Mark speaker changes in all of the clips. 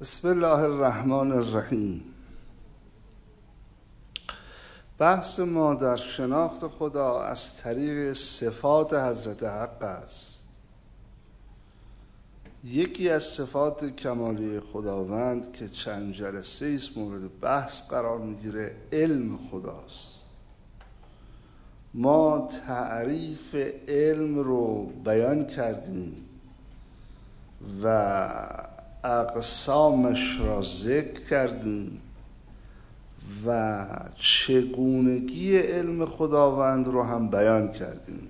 Speaker 1: بسم الله الرحمن الرحیم. بحث ما در شناخت خدا از طریق صفات حضرت حق است. یکی از صفات کمالی خداوند که چند جلسه است مورد بحث قرار می‌گیره علم خداست. ما تعریف علم رو بیان کردیم و اقسامش را ذکر کردیم و چگونگی علم خداوند رو هم بیان کردیم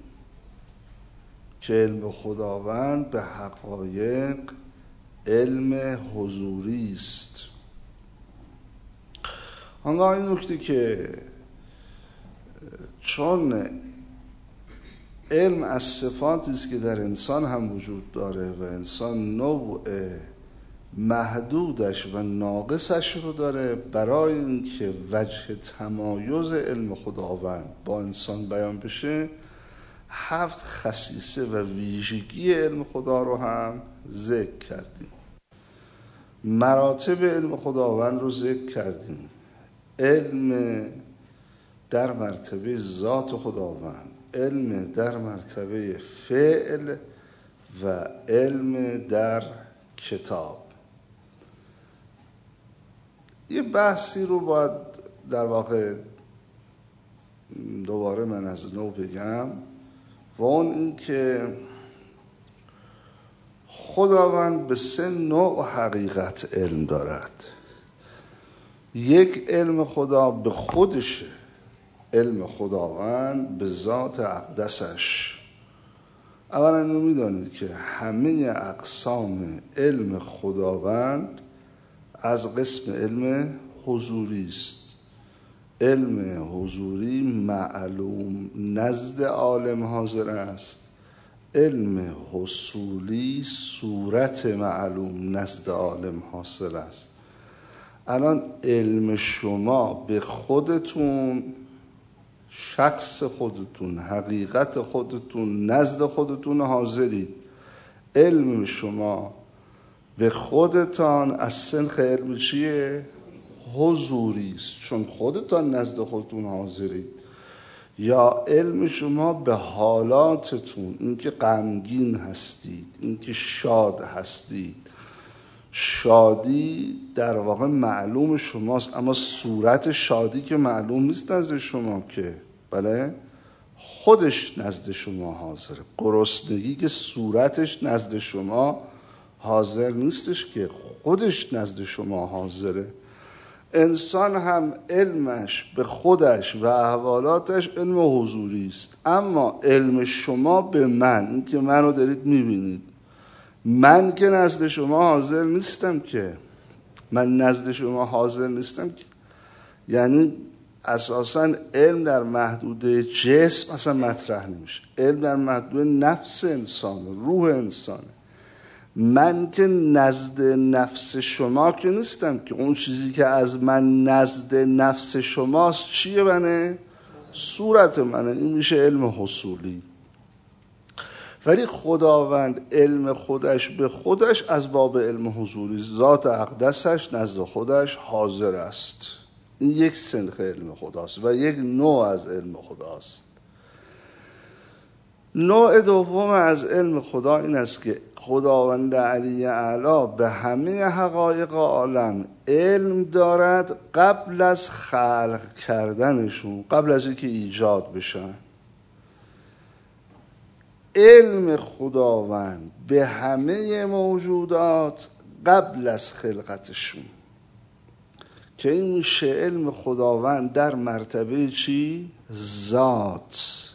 Speaker 1: که علم خداوند به حقایق علم حضوری است. آنگاه این نکته که چون علم از صفاتی است که در انسان هم وجود داره و انسان نوع محدودش و ناقصش رو داره برای اینکه وجه تمایز علم خداوند با انسان بیان بشه هفت خصیصه و ویژگی علم خدا رو هم ذکر کردیم. مراتب علم خداوند رو ذکر کردیم. علم در مرتبه ذات خداوند علم در مرتبه فعل و علم در کتاب. یه بحثی رو باید در واقع دوباره من از نو بگم و اون این که خداوند به سه نوع حقیقت علم دارد. یک علم خدا به خودشه علم خداوند به ذات اقدسش. اولا می‌دانید که همه اقسام علم خداوند از قسم علم حضوری است. علم حضوری معلوم نزد عالم حاضر است. علم حصولی صورت معلوم نزد عالم حاصل است. الان علم شما به خودتون شخص خودتون حقیقت خودتون نزد خودتون حاضرید. علم شما به خودتان از سنخ علم چیه؟ حضوری است چون خودتان نزد خودتون حاضرید. یا علم شما به حالاتتون اینکه غمگین هستید اینکه شاد هستید. شادی در واقع معلوم شماست اما صورت شادی که معلوم نیست نزد شما که. بله؟ خودش نزد شما حاضره. گرسنگی که صورتش نزد شما حاضر نیستش که خودش نزد شما حاضره. انسان هم علمش به خودش و احوالاتش علم حضوری است. اما علم شما به من این که منو دارید می‌بینید. من که نزد شما حاضر نیستم که. من نزد شما حاضر نیستم که. یعنی اساسا علم در محدوده جسم اصلا مطرح نمیشه. علم در محدوده نفس انسان روح انسانه. من که نزد نفس شما که نیستم که اون چیزی که از من نزد نفس شماست چیه منه؟ صورت منه. این میشه علم حصولی. ولی خداوند علم خودش به خودش از باب علم حضوری. ذات اقدسش نزد خودش حاضر است. این یک سنخ علم خداست و یک نوع از علم خداست. نوع دوم از علم خدا این است که خداوند علی اعلا به همه حقایق عالم علم دارد قبل از خلق کردنشون قبل از اینکه ایجاد بشن. علم خداوند به همه موجودات قبل از خلقتشون. که این میشه علم خداوند در مرتبه چی؟ ذات.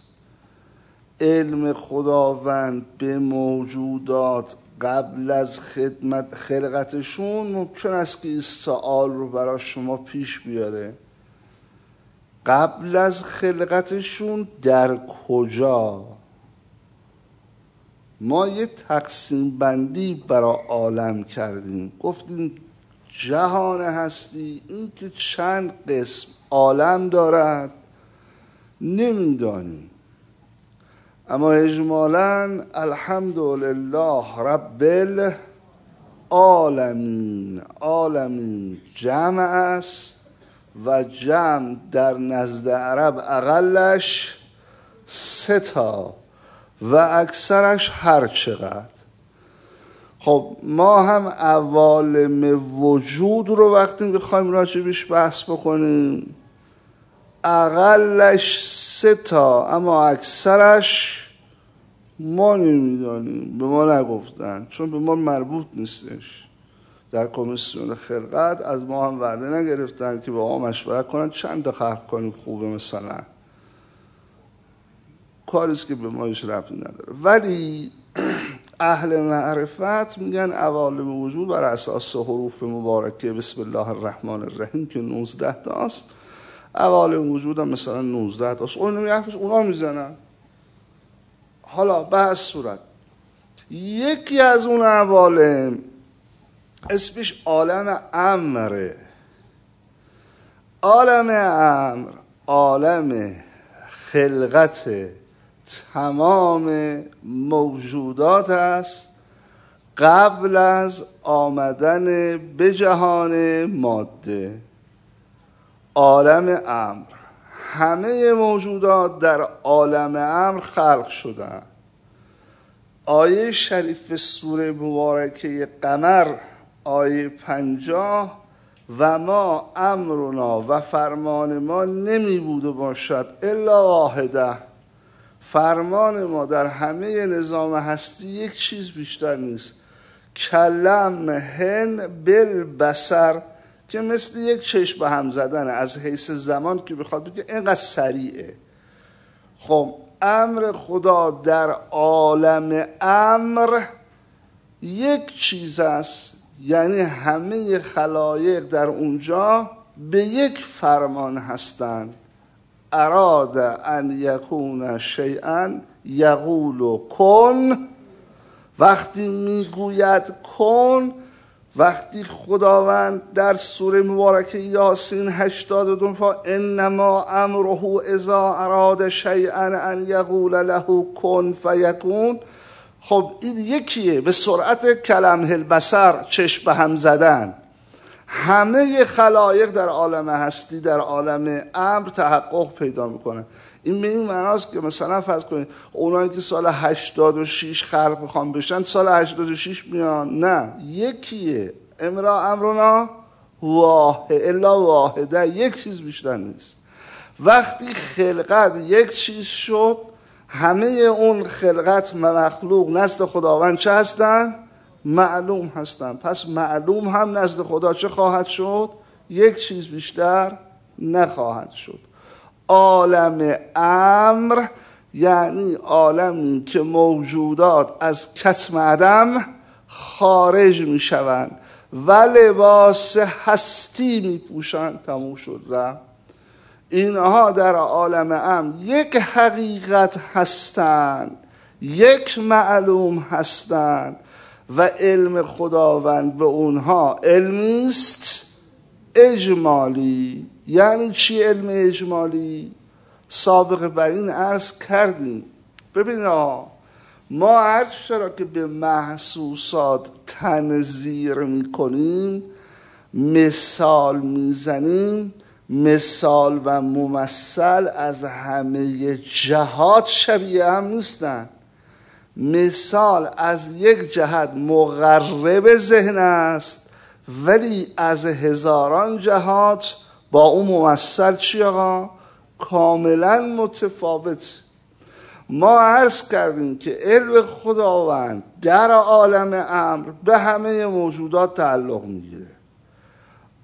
Speaker 1: علم خداوند به موجودات قبل از خدمت خلقتشون ممکن است که این سوال رو برای شما پیش بیاره. قبل از خلقتشون در کجا؟ ما یه تقسیم بندی برای عالم کردیم. گفتیم جهان هستی این که چند قسم عالم دارد؟ نمی‌دانیم. اما اجمالا الحمدلله رب عالمین عالمین جمع است و جمع در نزد عرب اقلش سه تا و اکثرش هر چقدر. خب ما هم عوالم وجود رو وقتی می‌خوایم راجبش بحث بکنیم اقلش سه تا اما اکثرش ما نمی‌دانیم به ما نگفتن چون به ما مربوط نیستش. در کمیسیون خلقت از ما هم وعده نگرفتن که با ما مشورت کنن. چند خلق کنیم خوبه مثلا؟ کاریست که به ما هیچ ربطی نداره. ولی اهل معرفت میگن عوالم وجود بر اساس حروف مبارکه بسم الله الرحمن الرحیم که 19 تاست. عوالم وجود هم مثلا 19 تاست. اون نمیحفظ اونا می‌زنن. حالا به صورت. یکی از اون عوالم اسمش عالم امره. عالم امر عالم خلقت تمام موجودات است. قبل از آمدن به جهان ماده. عالم امر. همه موجودات در عالم امر خلق شدن. آیه شریف سوره مبارکه قمر آیه پنجاه و ما امرنا و فرمان ما نمی بوده باشد الا واحده. فرمان ما در همه نظام هستی یک چیز بیشتر نیست. کلم هن بل بسر که مثل یک چشم به هم زدن از حیث زمان که بخواد بگه اینقدر سریعه. خب امر خدا در عالم امر یک چیز است یعنی همه خلایق در اونجا به یک فرمان هستند. اراد ان یکون شیئا یقول کن. وقتی می‌گوید کن وقتی خداوند در سوره مبارکه یاسین 82 فا انما امره اذا اراد شیئا ان یقول له کن فیکون. خب این یکیه به سرعت کلمه البصر چشم به هم زدن. همه خلایق در عالم هستی در عالم امر تحقق پیدا می‌کنه این به این معناست که مثلا فرض کنید اونایی که سال 86 خلق می‌خوان بشن سال 86 میان. نه. یکیه. امرا امرنا واحد الا واحده. یک چیز بیشتر نیست. وقتی خلقت یک چیز شد همه اون خلقت مخلوق نزد خداوند چه هستن؟ معلوم هستن. پس معلوم هم نزد خدا چه خواهد شد؟ یک چیز بیشتر نخواهد شد. عالم امر یعنی عالمی که موجودات از کتم عدم خارج می شوند و لباس هستی می پوشند تموم شد اینها در عالم امر یک حقیقت هستند یک معلوم هستند و علم خداوند به اونها علمی است اجمالی. یعنی چی علم اجمالی؟ سابقه بر این عرض کردیم. ببین ما هر چرا که به محسوسات تنظیر می‌کنیم مثال می‌زنیم مثال و ممثل از همه جهات شبیه هم نیستن. مثال از یک جهت مقرب ذهن است ولی از هزاران جهات با اون ممثل چی آقا؟ کاملا متفاوت. ما عرض کردیم که علم خداوند در عالم امر به همه موجودات تعلق می‌گیره.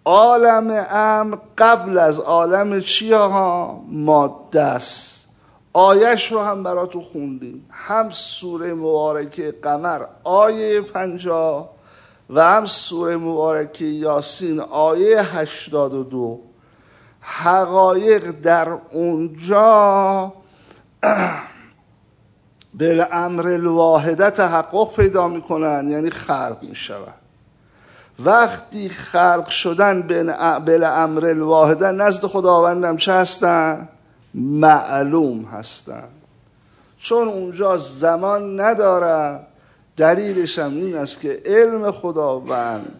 Speaker 1: عالم امر قبل از عالم چی ها ماده است. آیش رو هم براتون خوندیم. هم سوره مبارکه قمر آیه پنجاه و هم سوره مبارکه یاسین آیه هشتاد و دو. حقایق در اونجا به امر الواحده تحقق پیدا می‌کنن یعنی خلق میشون. وقتی خلق شدن به امر الواحده نزد خداوندم چه هستن؟ معلوم هستن. چون اونجا زمان نداره. دلیلش هم این است که علم خداوند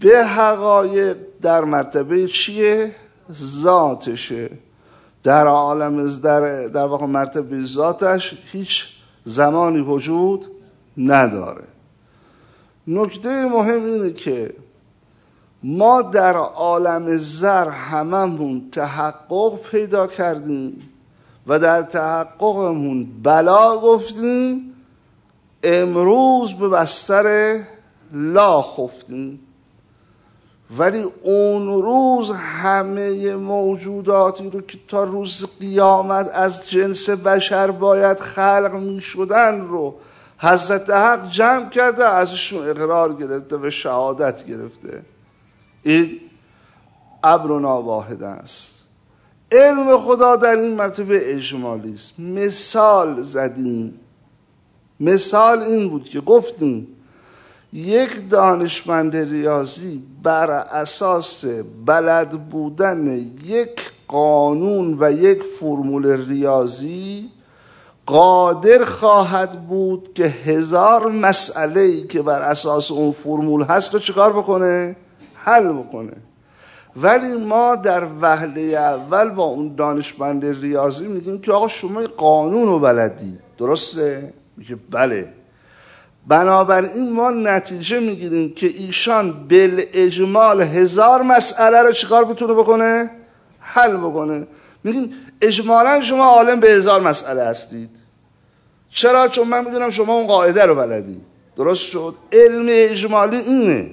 Speaker 1: به حقایق در مرتبه چیه؟ ذاتشه. در عالم در, در واقع مرتبه ذاتش هیچ زمانی وجود نداره. نکته مهم اینه که ما در عالم زر هممون تحقق پیدا کردیم و در تحققمون بلا گفتیم امروز به بستر لا خفتیم. ولی اون روز همه موجوداتی رو که تا روز قیامت از جنس بشر باید خلق می شدن رو حضرت حق جمع کرده ازشون اقرار گرفته و شهادت گرفته. این ابرنا واحد است. علم خدا در این مرتبه اجمالی است مثال زدیم. مثال این بود که گفتیم یک دانشمند ریاضی بر اساس بلد بودن یک قانون و یک فرمول ریاضی قادر خواهد بود که هزار مسئله ای که بر اساس اون فرمول هست رو چیکار بکنه؟ حل بکنه ولی ما در وهله اول با اون دانشمند ریاضی میگیم که آقا شما قانون رو بلدی درسته؟ میگه بله بنابراین ما نتیجه می‌گیریم که ایشان بل اجمال هزار مسئله رو چیکار بتونه بکنه؟ حل بکنه میگیم اجمالا شما عالم به هزار مسئله هستید چرا؟ چون من می‌دونم شما اون قاعده رو بلدی درست شد؟ علم اجمالی اینه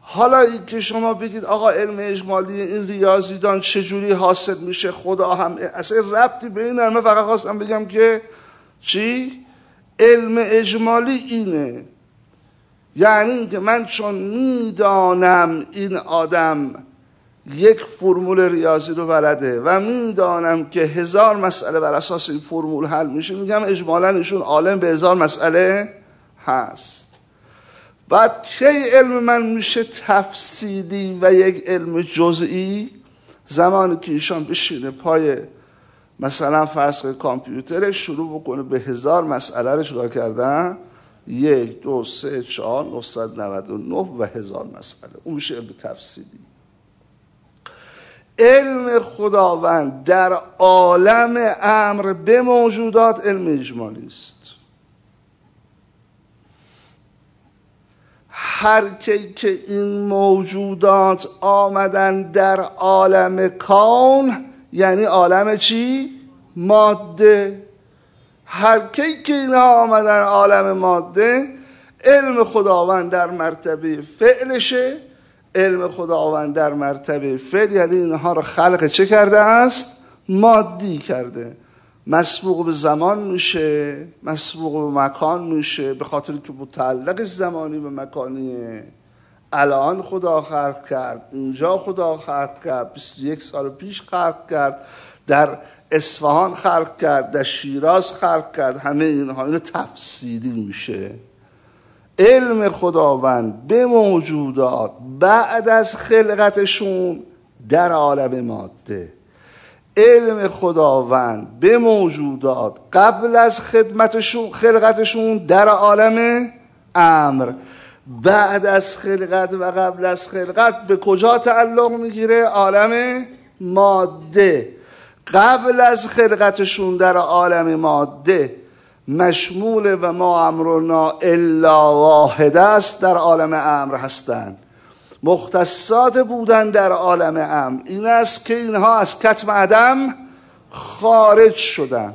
Speaker 1: حالا این که شما بگید آقا علم اجمالی این ریاضیدان چجوری حاصل میشه خدا هم اصلا ربطی به این من فقط خواستم بگم که چی؟ علم اجمالی اینه. یعنی که من چون می‌دانم این آدم یک فرمول ریاضی رو بلده و می‌دانم که هزار مسئله بر اساس این فرمول حل میشه میگم اجمالا ایشون عالم به هزار مسئله هست. بعد کی علم من میشه تفصیلی و یک علم جزئی؟ زمانی که ایشان بشینه پای مثلا فرض کامپیوترش شروع بکنه به هزار مسئله رو چیکار کردن؟ یک دو سه چهار 999 و هزار مسئله. اون میشه علم تفصیلی علم خداوند در عالم امر به موجودات علم اجمالی است. هر کی که این موجودات آمدن در عالم کون یعنی عالم چی؟ ماده هر کی که اینها آمدن عالم ماده علم خداوند در مرتبه فعلشه علم خداوند در مرتبه فعل یعنی اینها رو خلق چه کرده است؟ مادی کرده مسبوق به زمان میشه مسبوق به مکان میشه به خاطر که متعلق زمانی به مکانیه الان خدا خلق کرد اینجا خدا خلق کرد 21 سال پیش خلق کرد در اصفهان خلق کرد در شیراز خلق کرد همه اینها اینو تفصیلی میشه. علم خداوند به موجودات بعد از خلقتشون در عالم ماده. علم خداوند به موجودات قبل از خدمتشون خلقتشون در عالم امر. بعد از خلقت و قبل از خلقت به کجا تعلق می‌گیره؟ عالم ماده. قبل از خلقتشون در عالم ماده. مشمول و ما امرنا الا واحد است در عالم امر هستند مختصات بودن در عالم امر این است که اینها از کتم عدم خارج شدن.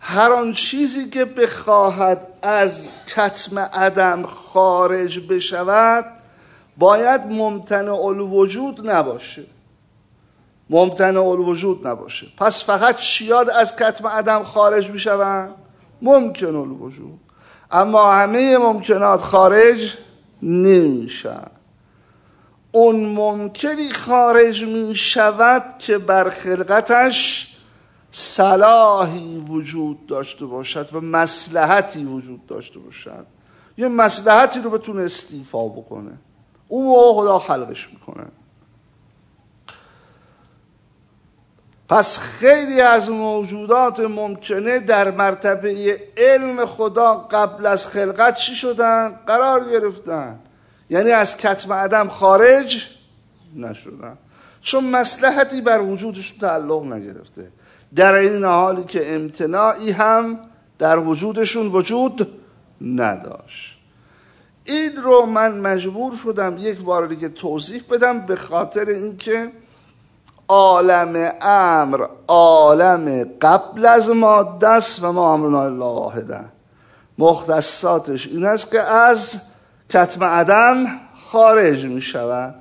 Speaker 1: هر آن چیزی که بخواهد از کتم عدم خارج بشود باید ممتنع الوجود نباشه. ممتنع الوجود نباشه. پس فقط چیاد از کتم عدم خارج می‌شوند؟ ممکن الوجود. اما همه ممکنات خارج نمیشن. اون ممکنی خارج می شود که بر خلقتش صلاحی وجود داشته باشد و مسلحتی وجود داشته باشد. یه مسلحتی رو بتونه استیفا بکنه. موقع خدا خلقش می‌کنه. پس خیلی از موجودات ممکنه در مرتبه علم خدا قبل از خلقت چی شدن؟ قرار گرفتن. یعنی از کتم عدم خارج نشدن. چون مسلحتی بر وجودشون تعلق نگرفته. در این حالی که امتناعی هم در وجودشون وجود نداشت. این رو من مجبور شدم یک بار دیگه توضیح بدم به خاطر اینکه عالم امر عالم قبل از ماده است و ما امرنا الله مختصاتش این است که از کتم عدم خارج می شود.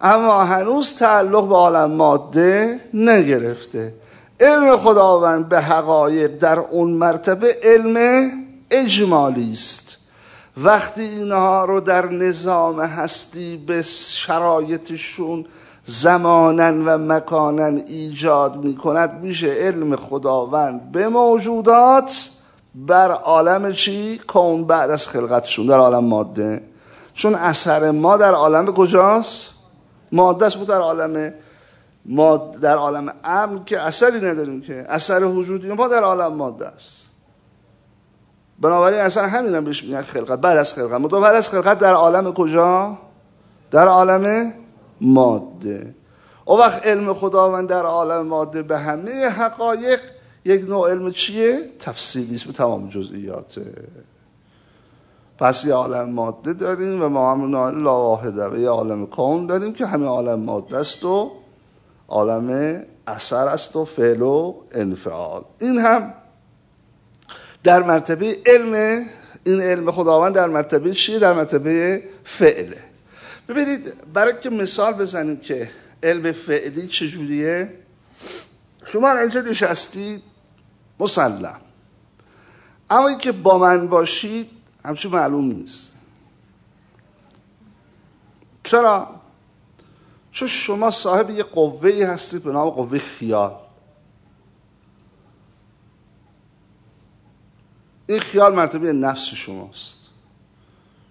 Speaker 1: اما هنوز تعلق به عالم ماده نگرفته. علم خداوند به حقایق در اون مرتبه علم اجمالی است وقتی اینها رو در نظام هستی به شرایطشون زمانن و مکانن ایجاد می کند میشه علم خداوند به موجودات بر عالم چی؟ کون بعد از خلقتشون در عالم ماده چون اثر ما در عالم کجاست؟ ماده است بود در عالم ما در عالم امن که اثری نداریم که اثر وجودی ما در عالم ماده است بنابراین اصلا همین هم بهش میگن خلقت بعد از خلقت مدام بعد از خلقت در عالم کجا؟ در عالم ماده او وقت علم خداوند در عالم ماده به همه حقایق یک نوع علم چیه؟ تفصیلی است به تمام جزئیات پس یه عالم ماده داریم و ما هم لا واحده و یه عالم کون داریم که همه عالم ماده است و عالم اثر است و فعل و انفعال. این هم در مرتبه علم این علم خداوند در مرتبه چیه؟ در مرتبه فعله ببینید برای که مثال بزنیم که علم فعلی چجوریه شما اینجا نشستید مسلم. اما اینکه با من باشید همچون معلوم نیست. چرا؟ چون شما صاحب یه قوه هستید به نام قوه خیال. این خیال مرتبه نفس شماست.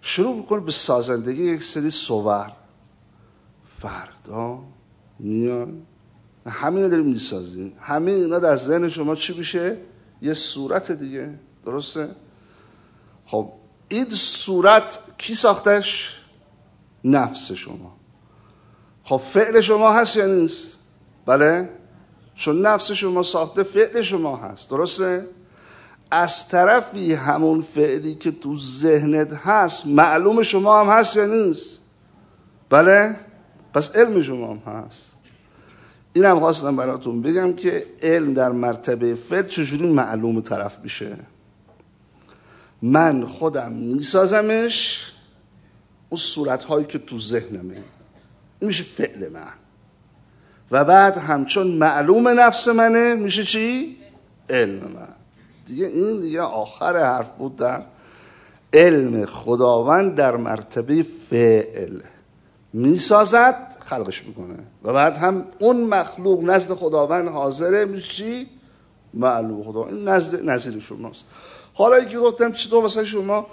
Speaker 1: شروع می‌کنه به سازندگی یک سری صور. فردا میان. همین رو داریم می‌سازیم. همه اینا در ذهن شما چی میشه؟ یه صورت دیگه. درسته؟ خب این صورت کی ساختش؟ نفس شما. خب فعل شما هست یا نیست؟ بله؟ چون نفس شما ساخته فعل شما هست درسته؟ از طرفی همون فعلی که تو ذهنت هست معلوم شما هم هست یا نیست؟ بله؟ پس علم شما هم هست. این هم خواستم براتون بگم که علم در مرتبه فعل چجوری معلوم طرف میشه. من خودم میسازمش اون صورت هایی که تو ذهنمه. میشه فعل من. و بعد همچون معلوم نفس منه میشه چی؟ علم من. دیگه این دیگه آخر حرف بود در علم خداوند در مرتبه فعل. می‌سازد خلقش می‌کنه. و بعد هم اون مخلوق نزد خداوند حاضره میشی معلوم خدا این نزد نظیر شماست. حالا که گفتم چطور واسه شما؟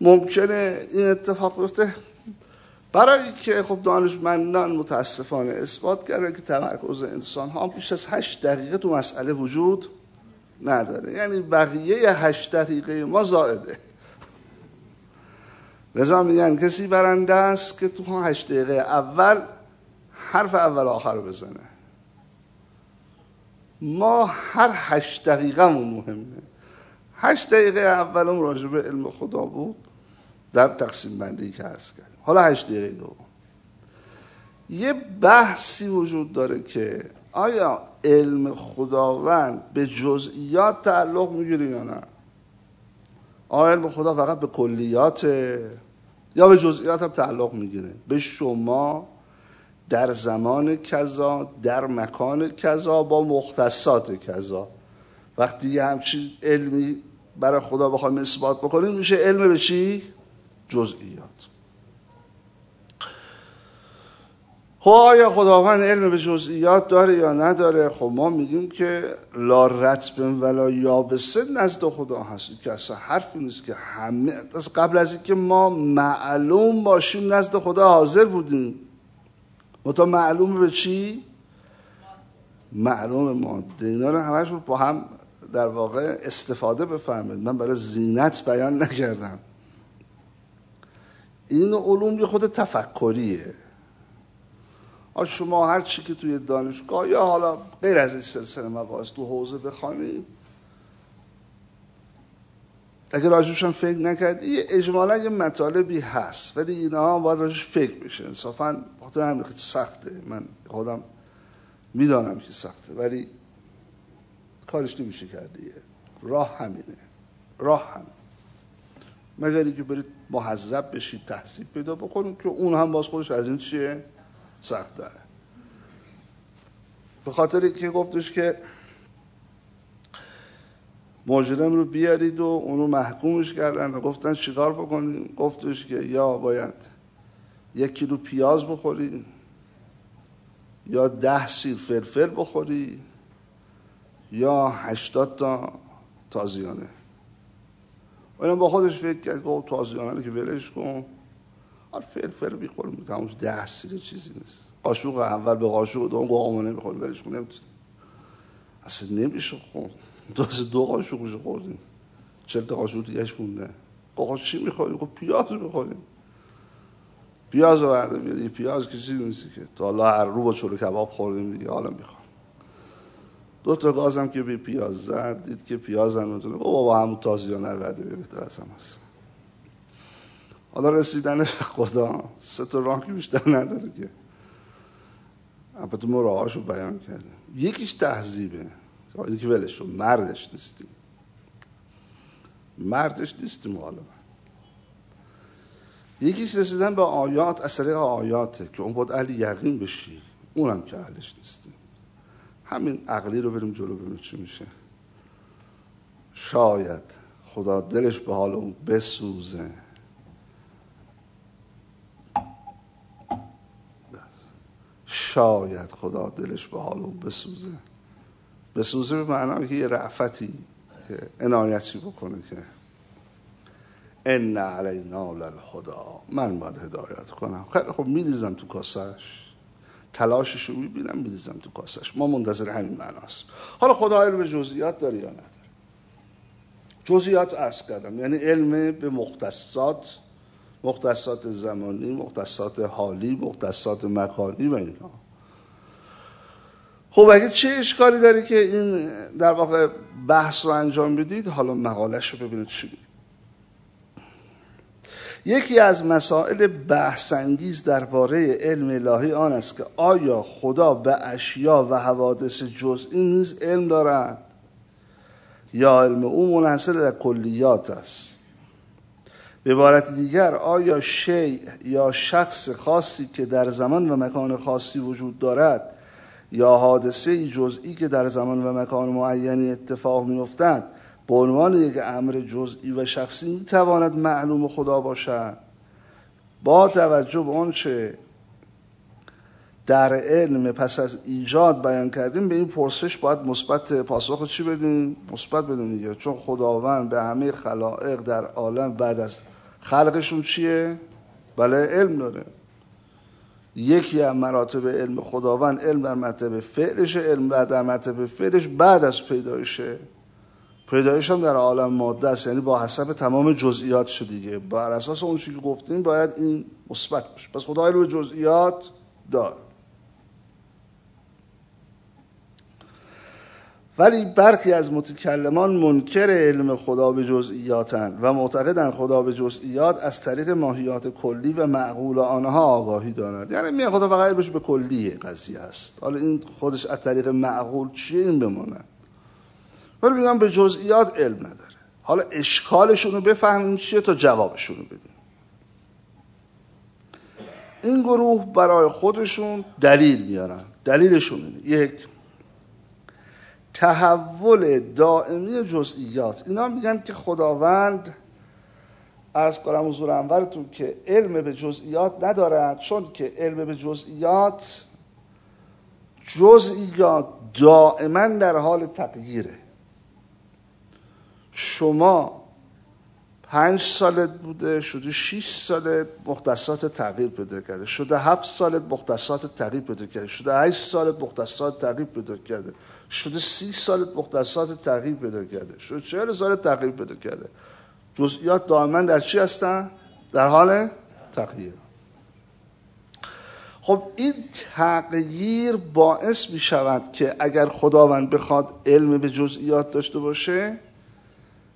Speaker 1: ممکنه این اتفاق بیفته؟ برای که خب دانشمندان متاسفانه اثبات کردن که تمرکز انسان ها بیش از هشت دقیقه تو مسئله وجود نداره. یعنی بقیه هشت دقیقه ما زائده. لذا میگن کسی برنده است که تو هشت دقیقه اول حرف اول آخر رو بزنه. ما هر هشت دقیقه مهمه. هشت دقیقه اولم راجع به علم خدا بود. در تقسیم بندی که هست کرد حالا هشت دقیقه دوم. یه بحثی وجود داره که آیا علم خداوند به جزئیات تعلق می‌گیره یا نه؟ آیا علم خدا فقط به کلیات یا به جزئیات هم تعلق می‌گیره؟ به شما در زمان کذا در مکان کذا با مختصات کذا. وقتی یه همچین علمی برای خدا بخوایم اثبات بکنیم میشه علم به چی؟ جزئیات. خب آیا خداوند علم به جزئیات داره یا نداره؟ خب ما میگیم که لا رتب ولا یابسه نزد خدا هست. که اصلا حرفی نیست که همه از قبل از اینکه ما معلوم باشیم نزد خدا حاضر بودیم. متا معلوم به چی؟ معلوم ماده. اینا رو همش با هم در واقع استفاده بفهمید من برای زینت بیان نکردم. این علوم یه خود تفکریه. شما هر چی که توی دانشگاه یا حالا غیر از این سلسله مباحث تو حوزه بخوانید اگر راجبش هم فکر نکرد یه اجمالا یه مطالبی هست ولی اینا هم باید راجبش فکر بشه. انصافا بخاطر همین خیلی سخته. من خودم می‌دانم که سخته ولی کارش نمیشه کردیه راه همینه. راه همین مگر که برید محذب بشید تحصیل پیدا بکنید که اون هم باز خودش از این چیه؟ سخت داره به خاطر که گفتش که مجرم رو بیارید و اونو محکومش کردن و گفتن چیکار بکنید گفتش که یا باید یک کیلو پیاز بخوری یا ده سیر فلفل بخوری یا هشتاد تا تازیانه. و با خودش فکر کرد گفت تازیانه که ولش کن. آره فلفل می‌خوریم تمام ده سیر چیزی نیست. قاشق اول به قاشق دوم گفت آمانه می‌خوریم ولش کن. اصلا نمیشه خون. دو دو قاشقش خوردیم. چل تا قاشق دیگهش مونده. آقا چی می‌خوریم؟ خب پیاز می‌خوریم. پیاز رو برده بیاد پیاز که چیزی نیستی که. تا حالا هر رو با چلو کباب خوردیم دیگه حالا می‌خوام. دو تا گازم که به پیاز زد دید که پیاز هم می‌تونه. بابا همون تازیانه رو برده بهتر از هم هست حالا رسیدن خدا سه تا راه که بیشتر نداره که. البته ما راهاشو بیان کردیم. یکیش تهذیبه. این که ولش مردش نیستیم. مردش نیستیم حالا. یکیش رسیدن به آیات طریق آیاته که اون باید علی یقین بشی. اونم که اهلش نیستیم. همین عقلی رو بریم جلو ببینیم چی میشه. شاید خدا دلش به حال اون بسوزه. شاید خدا دلش به حال اون بسوزه. بسوزه به معنی که یه رعفتی که عنایتی بکنه که ان علینا للهدا من باید هدایت کنم. خیلی خب میریزم تو کاسش تلاشش رو می‌بینم میریزم تو کاسش. ما منتظر همین معناست. حالا خدا علم به جزئیات داره یا نداره؟ جزئیات ارز کردم. یعنی علم به مختصات مختصات زمانی مختصات حالی مختصات مکانی و اینا خب اگه چه اشکالی داره که این در واقع بحث رو انجام بدید حالا مقالش رو ببینید چی یکی از مسائل بحثانگیز درباره علم الهی آن است که آیا خدا به اشیا و حوادث جزئی نیز علم دارد؟ یا علم او منحصر در کلیات است؟ به عبارت دیگر آیا شیء یا شخص خاصی که در زمان و مکان خاصی وجود دارد یا حادثه جزئی که در زمان و مکان معینی اتفاق میافتد به عنوان یک امر جزئی و شخصی می‌تواند معلوم خدا باشد. با توجه به آنچه در علم پس از ایجاد بیان کردیم به این پرسش باید مثبت پاسخ چی بدیم؟ مثبت بدیم دیگه چون خداوند به همه خلائق در عالم بعد از خلقشون چیه؟ بله علم داره. یکی از مراتب علم خداوند علم در مرتبه فعلش علم در مرتبه فعلش بعد از پیدایشه. پیدایش هم در عالم ماده است. یعنی با حسب تمام جزئیات دیگه. بر اساس اون که گفتیم باید این مثبت باشه. پس خدا علم جزئیات دار. ولی برخی از متکلمان منکر علم خدا به جزئیاتن و معتقدن خدا به جزئیات از طریق ماهیات کلی و معقول آنها آگاهی دارد یعنی می خدا فقط به کلی قضیه است. حالا این خودش از طریق معقول چیه؟ این بمونه. ولی میگم به جزئیات علم نداره. حالا اشکالشون رو بفهمیم چیه تا جوابشون رو بدیم. این گروه برای خودشون دلیل میارن. دلیلشون اینه. یک تحول دائمی جزئیات. اینا میگن که خداوند ارز کنم حضور انورتون که علم به جزئیات ندارد چون که علم به جزئیات جزئیات دائما در حال تغییره. شما پنج سالت بوده شده شیش سالت مختصات تغییر پیدا کرده. شده هفت سالت مختصات تغییر پیدا کرده. شده هشت سالت مختصات تغییر پیدا کرده. شده سی سالت مختصات تغییر پیدا کرده. شده چهل سالت تغییر پیدا کرده. جزئیات دائما در چی هستن؟ در حال تغییر. خب این تغییر باعث می شود که اگر خداوند بخواد علم به جزئیات داشته باشه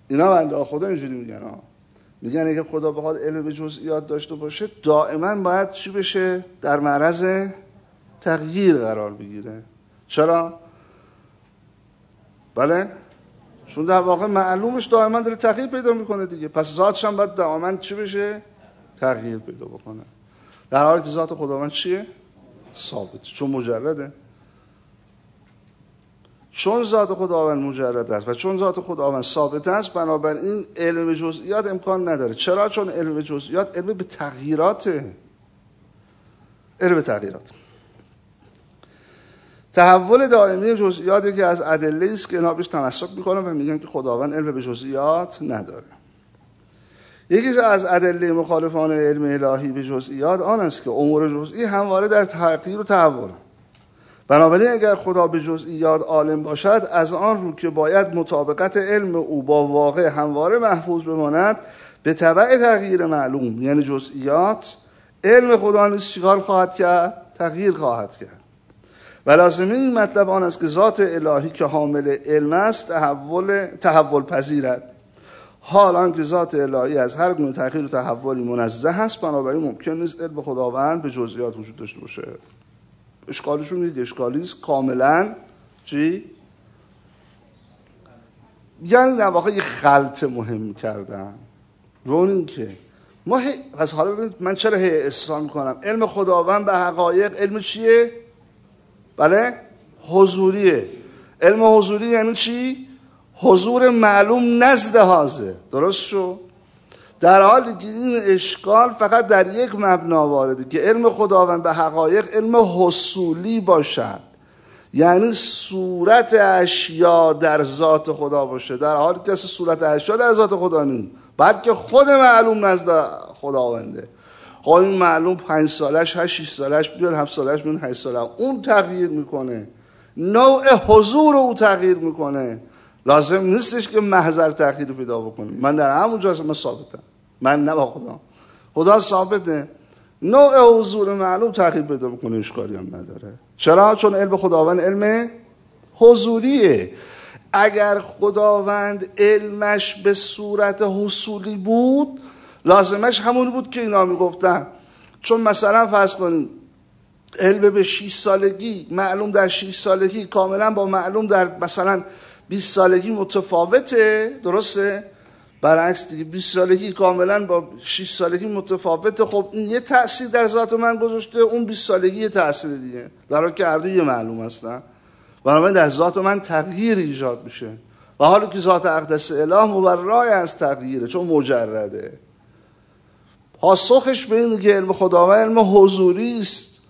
Speaker 1: اینا بنده خدا اینجوری میگن ها میگن اگه خدا بخواد علم به جزئیات داشته باشه دائما باید چی بشه؟ در معرض تغییر قرار بگیره. چرا؟ بله؟ چون در واقع معلومش دائما داره تغییر پیدا می‌کنه دیگه. پس ذاتش هم باید دائما چی بشه؟ تغییر پیدا بکنه. در حالی که ذات خداوند چیه؟ ثابت. چون مجرده. چون ذات خداوند مجرد است و چون ذات خداوند ثابت است بنابراین علم به جزئیات امکان نداره. چرا؟ چون علم به جزئیات علم به تغییراته علم به تغییرات. تحول دائمی جزئیات یکی از ادله است که اینا تمسک می‌کنن و میگن که خداوند علم به جزئیات نداره. یکی از ادله مخالفان علم الهی به جزئیات آن است که امور جزئی همواره در تغییر و تحول. بنابراین اگر خدا به جزئیات عالم باشد از آن رو که باید مطابقت علم او با واقع همواره محفوظ بماند به طبع تغییر معلوم یعنی جزئیات علم خدا نیست چیکار خواهد کرد؟ تغییر خواهد کرد. و لازمه این مطلب آن است که ذات الهی که حامل علم است تحول تحول پذیرد. حال که ذات الهی از هر گونه تغییر و تحولی منزه است بنابراین ممکن نیست علم خداوند به جزئیات وجود داشته باشه. اشکالشون نیست اشکالی است کاملا چی؟ یعنی در واقع یه خلط مهم کردن. و اون این که ما هی... پس حالا ببینید من چرا هی اصرار می‌کنم؟ علم خداوند به حقایق علم چیه؟ بله؟ حضوریه. علم حضوری یعنی چی؟ حضور معلوم نزد حاضر. درست شو در حالی که این اشکال فقط در یک مبنا وارده که علم خداوند به حقایق علم حصولی باشد. یعنی صورت اشیا در ذات خدا باشه. در حالی که صورت اشیا در ذات خدا نیست بلکه خود معلوم نزد خداونده. خب این معلوم پنج سالش هشت شیش سالش بیاد هفت سالش بیاد هشت سالش اون تغییر می‌کنه. نوع حضور او تغییر می‌کنه. لازم نیستش که محضر تغییر پیدا بکنه. من در همون جا من ثابتم. من نه با خدا. خدا ثابته. نوع حضور معلوم تغییر پیدا بکنه اشکالی هم نداره. چرا؟ چون علم خداوند علم حضوریه. اگر خداوند علمش به صورت حصولی بود لازمش همون بود که اینا می‌گفتن. چون مثلا فرض کنید علم به 6 سالگی معلوم در 6 سالگی کاملا با معلوم در مثلا 20 سالگی متفاوته درسته؟ برعکس دیگه 20 سالگی کاملا با 6 سالگی متفاوته. خب این یه تاثیر در ذات من گذاشته اون 20 سالگی یه تاثیر دیگه. در حالی که هر یه معلوم هستن. بنابراین در ذات من تغییر ایجاد میشه. و حالی که ذات اقدس اله مبرای از تغییره چون مجرده. پاسخش به این که علم خداوند علم حضوری است.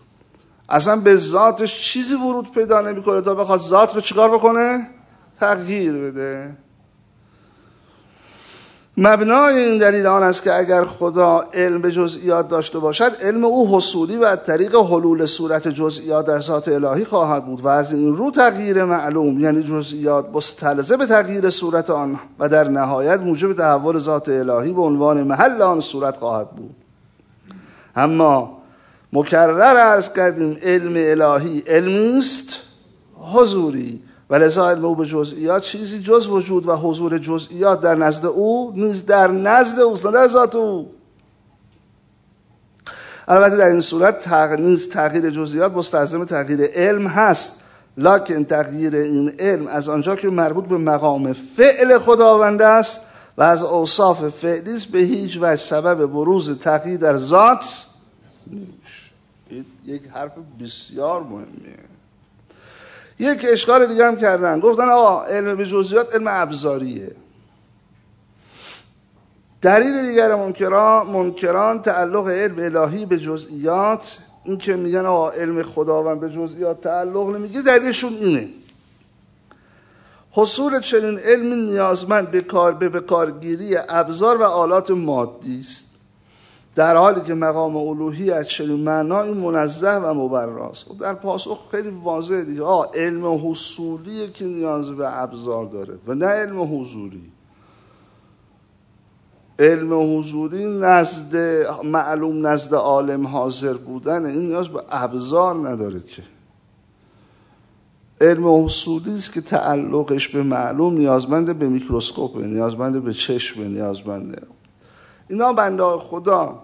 Speaker 1: اصلا به ذاتش چیزی ورود پیدا نمی‌کنه تا بخواد ذات رو چیکار بکنه؟ تغییر بده. مبنای این دلیل آن است که اگر خدا علم به جزئیات داشته باشد علم او حصولی و طریق حلول صورت جزئیات در ذات الهی خواهد بود و از این رو تغییر معلوم یعنی جزئیات مستلزم به تغییر صورت آن و در نهایت موجب تحول ذات الهی به عنوان محل آن صورت خواهد بود. اما مکرر ارز کردیم علم الهی علمی است حضوری. و لذا علم او به جزئیات چیزی جز وجود و حضور جزئیات در نزد او نیز در نزد اوست در ذات او. البته در این صورت تغییر, تغییر جزئیات مستلزم تغییر علم هست لکن تغییر این علم از آنجا که مربوط به مقام فعل خداوند است و از اوصاف فعلی به هیچ وجه سبب بروز تغییر در ذات یک حرف بسیار مهمیه. یک اشکال دیگه هم کردن. گفتن آقا علم به جزئیات علم ابزاریه. دلیل دیگر منکران منکران تعلق علم الهی به جزئیات. این که میگن آقا علم خداوند به جزئیات تعلق نمیگه دلیلشون اینه. حصول چنین علمی نیازمند به کار به بکارگیری ابزار و آلات مادی است. در حالی که مقام الوهی از چنین معنای منزه و مبراست. و در پاسخ خیلی واضح دیگه. آه علم حصولیه که نیاز به ابزار داره. و نه علم حضوری. علم حضوری نزد معلوم نزد عالم حاضر بودن این نیاز به ابزار نداره که. علم حصولی است که تعلقش به معلوم نیازمند به میکروسکوپ نیازمند به چشم نیازمنده اینا بنده خدا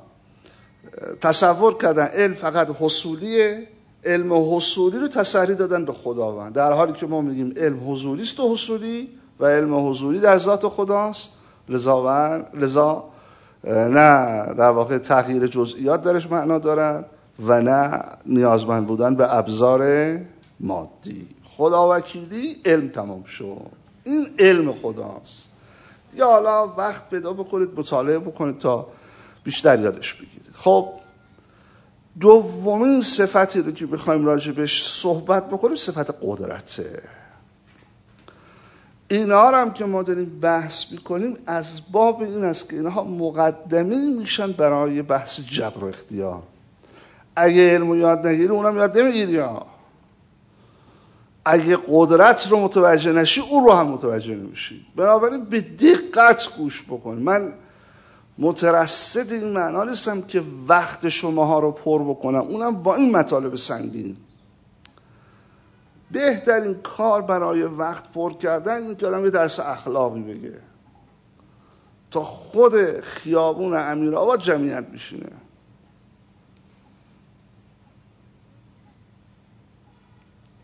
Speaker 1: تصور کردن علم فقط حصولیه علم حصولی رو تسری دادن به خداوند. در حالی که ما میگیم علم حضوری است و حصولی و علم حضوری در ذات خداست. لذا, لذا نه در واقع تغییر جزئیات درش معنا دارد و نه نیازمند بودن به ابزار مادی. خدا وکیلی علم تمام شد. این علم خداست. یا حالا وقت پیدا بکنید مطالعه بکنید تا بیشتر یادش بگیرید. خب دومین صفتی رو که بخوایم راجبش صحبت بکنیم صفت قدرته. اینا هم که ما داریم بحث می‌کنیم از باب این است که اینها مقدمه میشن برای بحث جبر و اختیار. اگه علم یاد نگیری اونم یاد نمی‌گیری اگه قدرت رو متوجه نشی اون رو هم متوجه نمیشی. بنابراین به دقت گوش بکن. من مترصد این معنا نیستم که وقت شماها رو پر بکنم. اونم با این مطالب سنگین. بهترین کار برای وقت پر کردن این که آدم یه درس اخلاقی بگه. تا خود خیابون امیر آباد جمعیت بشینه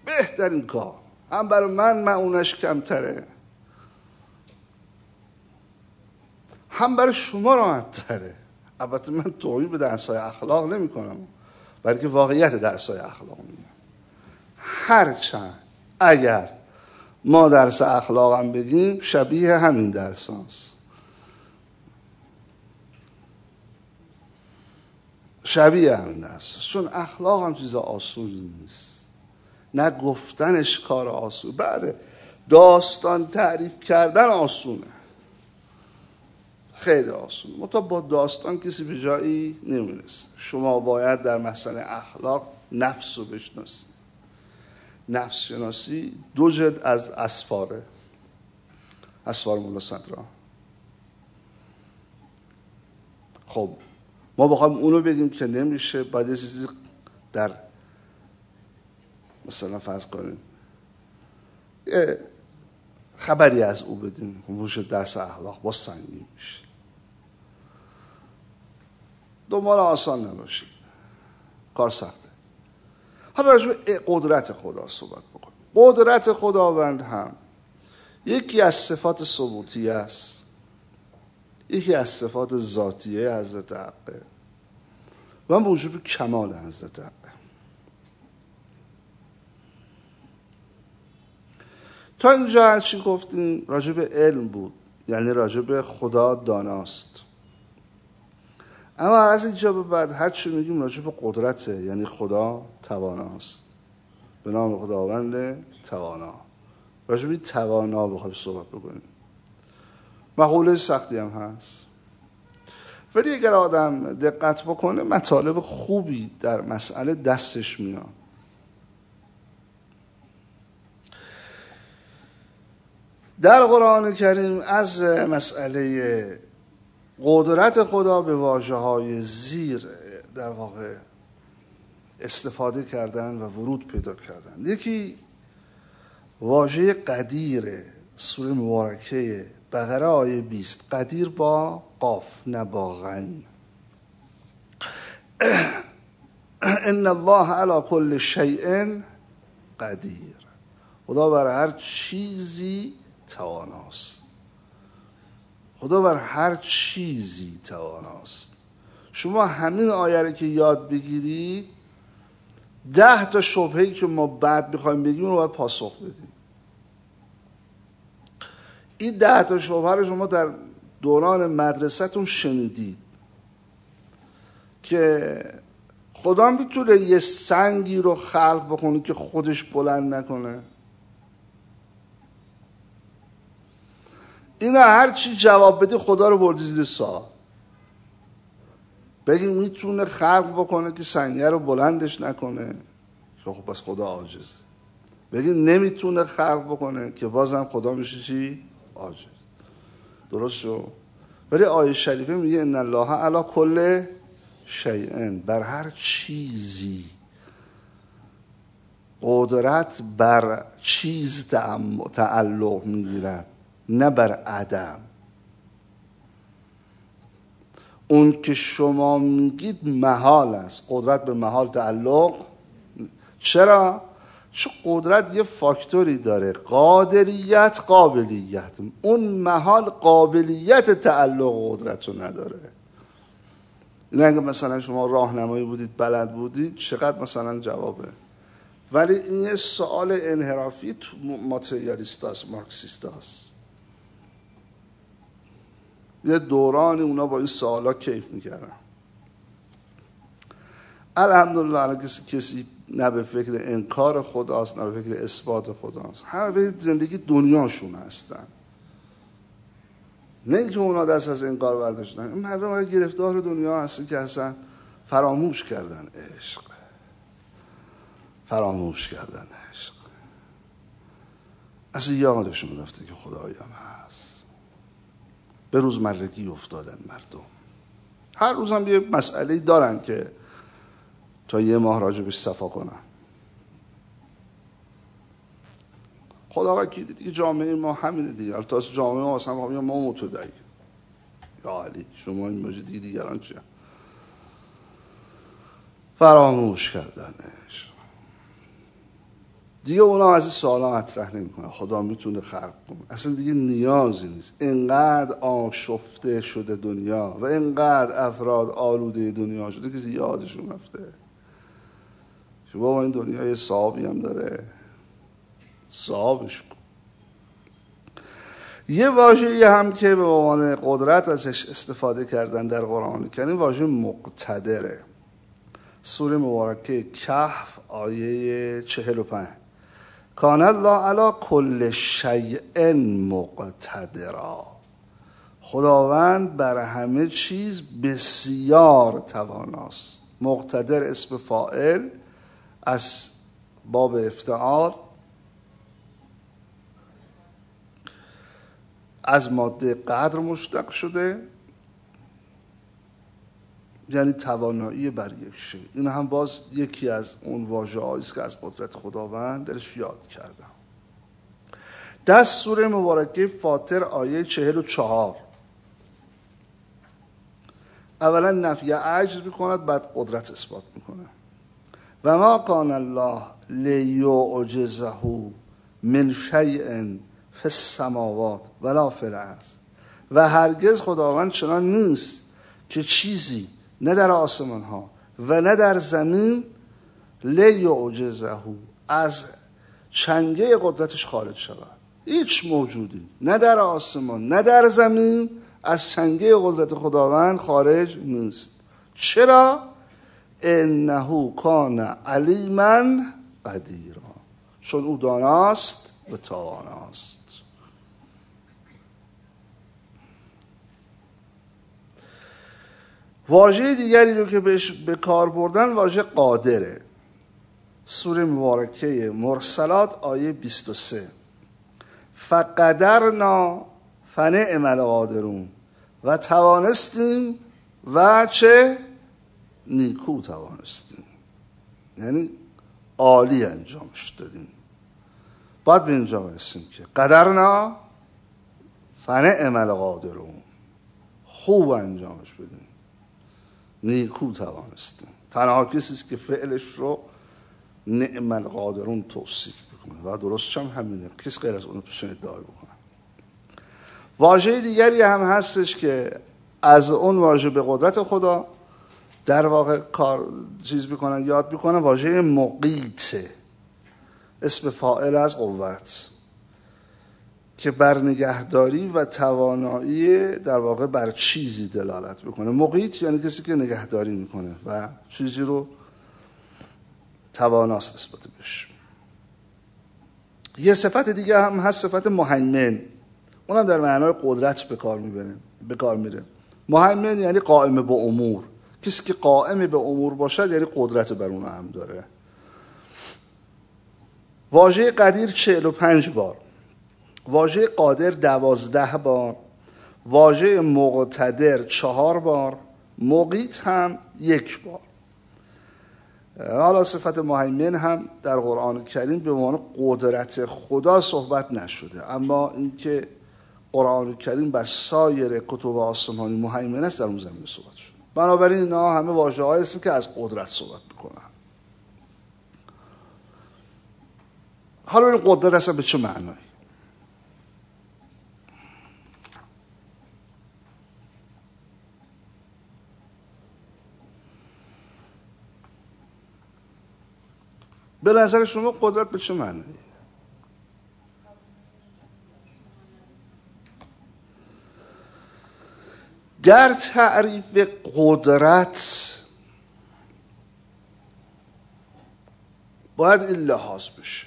Speaker 1: بهترین کار. هم برای من معونش کمتره. هم برای شما راحت تره. البته من توهین به درس های اخلاق نمی کنم بلکه واقعیت درس های اخلاق میگم. هرچند اگر ما درس اخلاق هم بگیم شبیه همین درس هست. شبیه همین درس چون اخلاق هم چیز آسونی نیست. نه گفتنش کار آسون بله داستان تعریف کردن آسونه. خیلی آسون. متا با داستان کسی به جایی نمی‌رسه شما باید در مسئله اخلاق نفس رو بشناسید. نفس شناسی دو جد از اسفاره. اسفار مولا صدرا. خب ما بخوایم اونو بگیم که نمیشه. باید یه در مثلا فرض کنیم خبری از او بدیم. روش درس اخلاق با سنگین میشه. دنبال آسان نباشید. کار سخته حالا راجع قدرت خدا صحبت بکنیم. قدرت خداوند هم یکی از صفات ثبوتی است. یکی از صفات ذاتیه حضرت حقه و موجب کمال حضرت حقه تا اینجا هرچی گفتیم راجع به علم بود. یعنی راجع به خدا داناست. اما از اینجا به بعد هر چی میگیم راجع به قدرته یعنی خدا تواناست. به نام خداوند توانا. راجع به توانا بخوایم صحبت بکنیم. مقوله سختی هم هست. ولی اگر آدم دقت بکنه مطالب خوبی در مسئله دستش میاد. در قرآن کریم از مسئله قدرت خدا به واجه های زیر در واقع استفاده کردن و ورود پیدا کردن. یکی واژه قدیر سوره مبارکه بقره آیه 20 قدیر با قاف نه با غن ان الله علی کل شیء قدیر. خدا بر هر چیزی تواناست. خدا بر هر چیزی تواناست. شما همین آیه که یاد بگیرید ده تا شبهی که ما بعد می‌خوایم بگیم رو باید پاسخ بدیم. این ده تا شبه رو شما در دوران مدرسهتون شنیدید که خدا می‌تونه یه سنگی رو خلق بکنه که خودش بلند نکنه. اینا هر چی جواب بدی خدا رو بردی زیر سوال. بگی می‌تونه خلق بکنه که سنگه رو بلندش نکنه. که خب بس خدا عاجزه بگی نمی‌تونه خلق بکنه که بازم خدا میشه چی؟ عاجز. درست شو؟ ولی آیه شریفه میگه ان الله علی کل شیئن بر هر چیزی قدرت بر چیز تعلق می‌گیرد. نه بر عدم. اون که شما میگید محال است. قدرت به محال تعلق. چرا؟ چون قدرت یه فاکتوری داره. قادریت قابلیت. اون محال قابلیت تعلق قدرت رو نداره. این اگه مثلا شما راهنمایی بودید بلد بودید چقدر مثلا جوابه. ولی این یه سوال انحرافی تو ماتریالیست هست مارکسیست هست یه دورانی اونا با این سوالا کیف می‌کردن. الحمدلله الان کسی کسی نه به فکر انکار خداست نه به فکر اثبات خداست. همه به زندگی دنیاشون هستن. نه اینکه اونا دست از انکار برداشتن. مردم گرفتار دنیا هستن که اصلا فراموش کردن عشق. فراموش کردن عشق. اصلا یادشون رفته که خدایم به روزمرگی افتادن مردم. هر روزم یه مسئله دارن که تا یه ماه راجبش صفا کنن. خدا وکیلی دیگه جامعه ما همینه دیگه. تا جامعه ما اصلا ما متدعی یا علی شما این موجود دیگه دیگران چیه؟ فراموش کردنش. دیگه اونا از این سوالا مطرح نمی‌کنه. خدا می‌تونه خلق کنه. اصلا دیگه نیازی نیست. انقدر آشفته شده دنیا و انقدر افراد آلوده دنیا شده که یادشون رفته. که بابا این دنیا یه صحابی هم داره. صحابش کن. یه واژه هم که به عنوان قدرت ازش استفاده کردن در قرآن کریم واژه مقتدره. سوره مبارکه کهف آیه چهل و پنج. کان الله علا کل شیء مقتدرا. خداوند بر همه چیز بسیار تواناست. مقتدر اسم فائل از باب افتعال از ماده قدر مشتق شده یعنی توانایی بر یک شی. این هم باز یکی از اون واژه است که از قدرت خداوند درش یاد کردم. در سوره مبارکه فاطر آیه چهل و چهار. اولا نفی عجز می‌کند بعد قدرت اثبات می‌کنه. و ما کان الله لیعجزه من شیء فی السماوات ولا فی و هرگز خداوند چنان نیست که چیزی نه در آسمان ها و نه در زمین لیعجزه از چنگه قدرتش خارج شود. هیچ موجودی نه در آسمان نه در زمین از چنگه قدرت خداوند خارج نیست. چرا؟ انه کان علیما قدیرا. چون او داناست و تواناست واژه دیگری رو که بهش به کار بردن واژه قادره. سوره مبارکه مرسلات آیه 23 فقدرنا فنعم القادرون و توانستیم و چه؟ نیکو توانستیم. یعنی عالی انجامش دادیم. باید به اینجا برسیم که قدرنا فنعم القادرون خوب انجامش بدیم. نیکو توانستیم تنها کسی که فعلش رو نعم القادرون توصیف بکنه و درست هم همینه. کسی غیر از اون توشون ادعای بکنه. واژه دیگری هم هستش که از اون واژه به قدرت خدا در واقع کار چیز می‌کنن یاد می‌کنن واژه مقیته اسم فائل از قوت. که بر نگهداری و توانایی در واقع بر چیزی دلالت بکنه. مقیت یعنی کسی که نگهداری می‌کنه و چیزی رو تواناست نسبت بهش. یه صفت دیگه هم هست صفت مهیمن. اونم در معنای قدرت به کار می‌بره به کار میره. مهمن یعنی قائم به امور. کسی که قائم به امور باشد یعنی قدرت بر اون هم داره. واژه قدیر 45 بار. واژه قادر دوازده بار واژه مقتدر چهار بار مقیت هم یک بار. حالا صفت مهیمن هم در قرآن کریم به عنوان قدرت خدا صحبت نشده اما اینکه قرآن کریم بر سایر کتب آسمانی مهیمن است در اون زمینه صحبت شده. بنابراین اینا همه واژه هستند که از قدرت صحبت می‌کنن. حالا این قدرت اصلا به چه معنایی؟ به نظر شما قدرت به چه معنی؟ در تعریف قدرت باید این لحاظ بشه.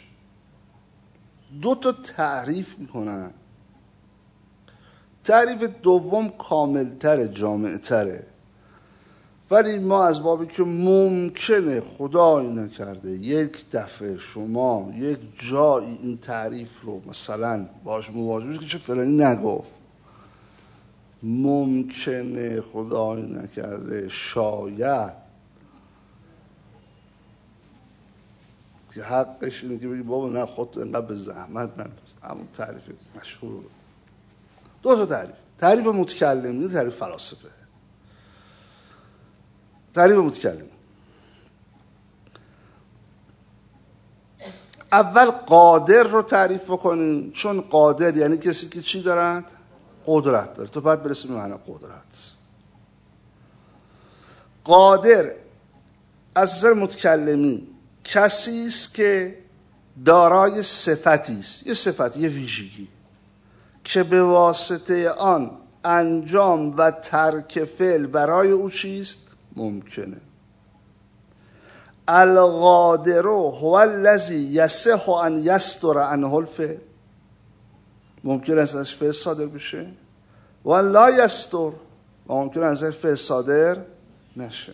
Speaker 1: دو تا تعریف می‌کنن. تعریف دوم کاملتر جامعتره. ولی ما از بابی که ممکنه خدایی نکرده یک دفعه شما یک جایی این تعریف رو مثلا باش مواجه که چه فلانی نگفت. ممکنه خدایی نکرده شاید. که حقش اینه که بگی بابا نه خود انقدر به زحمت ننداز. همون تعریف مشهور دو تا تعریف. تعریف متکلمی تعریف فلاسفه. تعریف متکلم اول قادر رو تعریف بکنیم چون قادر یعنی کسی که چی دارد؟ قدرت داره. تو باید برسیم به قدرت. قادر از نظر متکلمی کسی است که دارای صفتی است. یه صفت یه ویژگی که به واسطه آن انجام و ترک فعل برای او چیست؟ ممکنه. القادر هو الذی یصح ان یستر عنه الفعل. ممکن است ازش فعل صادر بشه؟ و لا یستر. و ممکن است ازش فعل صادر نشه.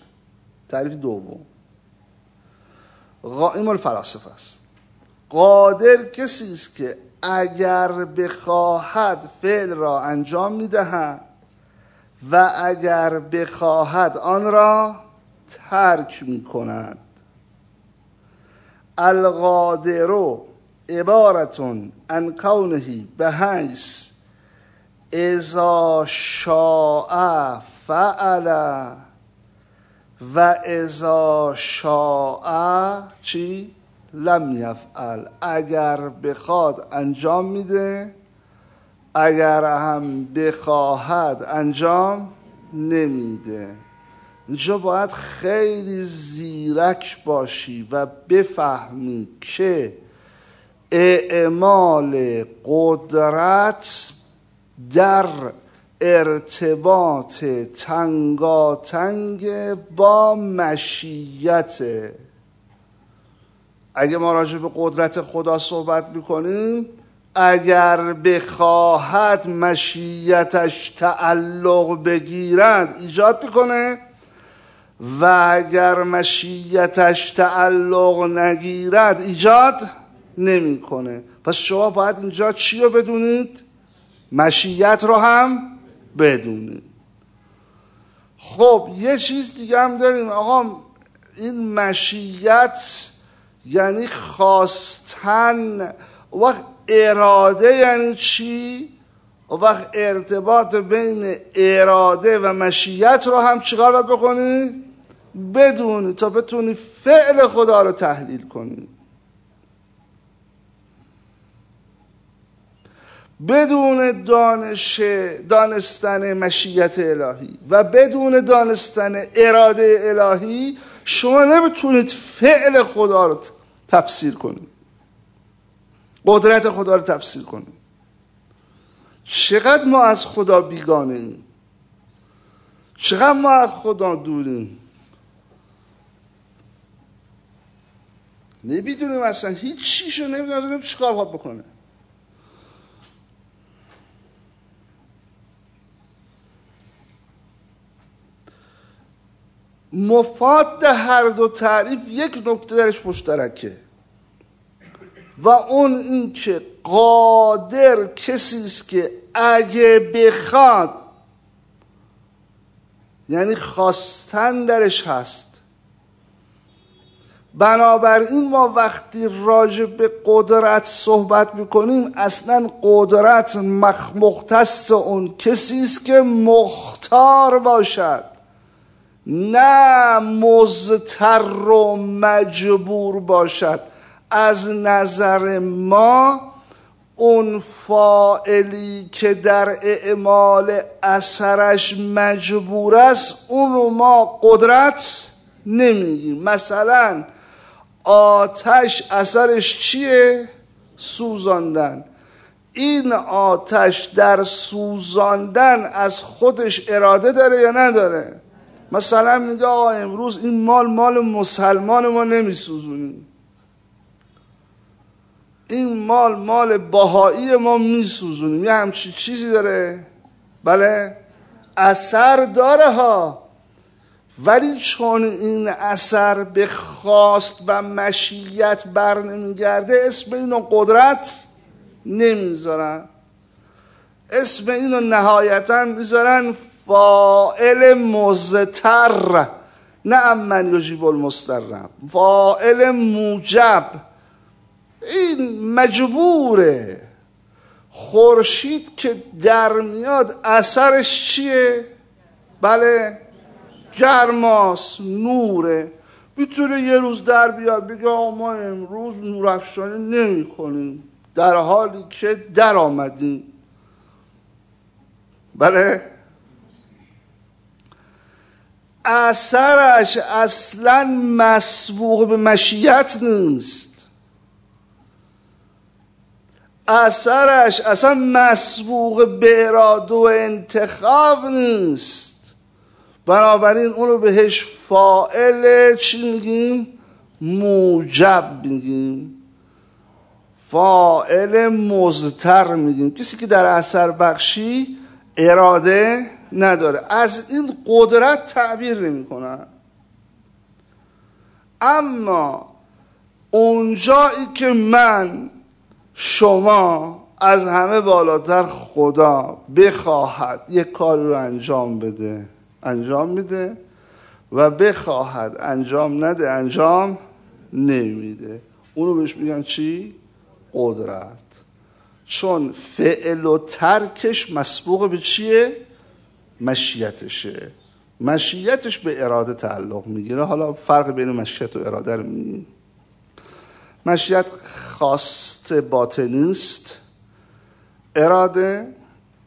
Speaker 1: تعریف دوم. این مال فلاسفه است. قادر کسی است که اگر بخواهد فعل را انجام می‌دهد و اگر بخواهد آن را ترک می کند القادر عبارتون ان کونهی به حیث ازا شاء فعل. و ازا شاء چی؟ لم یفعل. اگر بخواد انجام میده اگر هم بخواهد انجام نمیده. اینجا باید خیلی زیرک باشی و بفهمی که اعمال قدرت در ارتباط تنگاتنگ با مشیت. اگه ما راجع به قدرت خدا صحبت می‌کنیم اگر بخواهد مشیتش تعلق بگیرد ایجاد می‌کنه؟ و اگر مشیتش تعلق نگیرد ایجاد نمی‌کنه. پس شما باید اینجا چی رو بدونید؟ مشیت رو هم بدونید. خب یه چیز دیگه هم داریم. آقا این مشیت یعنی خواستن. وقت اراده یعنی چی؟ و وقت ارتباط بین اراده و مشیت رو هم چیکار باید بکنی؟ بدونی تا بتونی فعل خدا رو تحلیل کنی بدون دانش دانستن مشیت الهی و بدون دانستن اراده الهی شما نمی‌تونید فعل خدا رو تفسیر کنید قدرت خدا رو تفسیر کنیم. چقدر ما از خدا بیگانه ایم چقدر ما از خدا دوریم. نمی‌دونیم اصلا هیچ چیشو نمی‌دونیم چیکار باید بکنه. مفاد هر دو تعریف یک نکته درش مشترکه. و اون این که قادر کسی است که اگه بخواد یعنی خواستن درش هست. بنابراین ما وقتی راجع به قدرت صحبت می‌کنیم اصلا قدرت مختص اون کسی است که مختار باشد. نه مزتر و مجبور باشد. از نظر ما اون فائلی که در اعمال اثرش مجبور است اون رو ما قدرت نمیگیم. مثلا آتش اثرش چیه؟ سوزاندن. این آتش در سوزاندن از خودش اراده داره یا نداره؟ مثلا میگه آقا امروز این مال مال مسلمان ما نمیسوزونیم. این مال مال باهایی ما میسوزونیم. یه همچی چیزی داره. بله؟ اثر داره ها. ولی چون این اثر به خواست و مشیت بر نمیگرده اسم اینو قدرت نمی‌ذارن. اسم اینو نهایتا می‌ذارن فائل مزتر نه من یجیب المسترم فائل موجب. این مجبوره. خورشید که در میاد اثرش چیه؟ بله گرماس نوره. می‌تونه یه روز در بیاد بگه ما امروز نورافشانی نمی کنیم در حالی که در آمدیم. بله. اثرش اصلا مسبوق به مشیت نیست. اثرش اصلا مسبوق به اراده و انتخاب نیست. بنابراین اونو بهش فائل چی میگیم؟ موجب میگیم. فائل مزتر میگیم. کسی که در اثر بخشی اراده نداره. از این قدرت تعبیر نمی اما اونجایی که من شما از همه بالاتر خدا بخواهد یک کار رو انجام بده. انجام میده و بخواهد انجام نده انجام نمیده. اونو بهش میگن چی؟ قدرت. چون فعل و ترکش مسبوق به چیه؟ مشیتشه. مشیتش به اراده تعلق می‌گیره. حالا فرق بین مشیت و اراده رو میگیم مشیت خواست باطنی است اراده